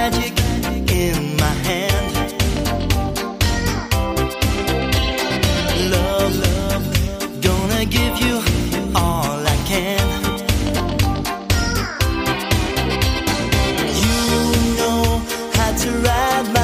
magic in my hand. Love, gonna give you all I can. You know how to ride my